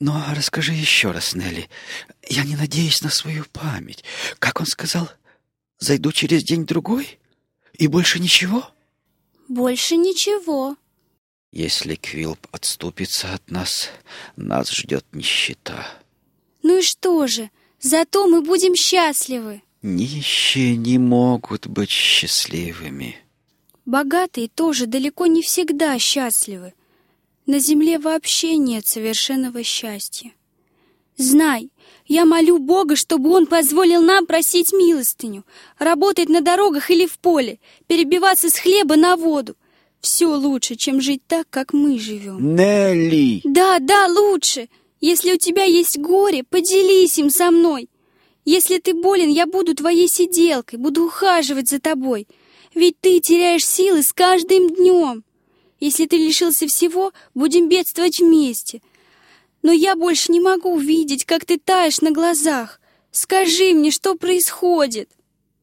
Но расскажи еще раз, Нелли. Я не надеюсь на свою память. Как он сказал, зайду через день-другой? И больше ничего? Больше ничего. Если Квилп отступится от нас, нас ждет нищета. Ну и что же, зато мы будем счастливы. Нищие не могут быть счастливыми. Богатые тоже далеко не всегда счастливы. На земле вообще нет совершенного счастья. Знай, я молю Бога, чтобы Он позволил нам просить милостыню, работать на дорогах или в поле, перебиваться с хлеба на воду. Все лучше, чем жить так, как мы живем. Нелли! Да, да, лучше. Если у тебя есть горе, поделись им со мной. Если ты болен, я буду твоей сиделкой, буду ухаживать за тобой. Ведь ты теряешь силы с каждым днем. Если ты лишился всего, будем бедствовать вместе. Но я больше не могу видеть, как ты таешь на глазах. Скажи мне, что происходит?»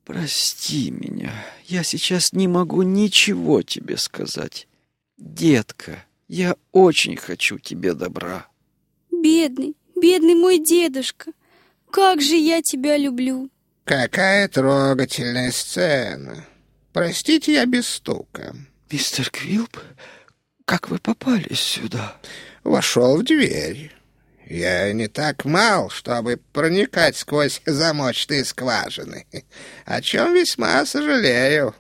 «Прости меня, я сейчас не могу ничего тебе сказать. Детка, я очень хочу тебе добра». «Бедный, бедный мой дедушка, как же я тебя люблю!» «Какая трогательная сцена! Простите, я без стука». «Мистер Квилп, как вы попали сюда?» «Вошел в дверь. Я не так мал, чтобы проникать сквозь замочные скважины, о чем весьма сожалею.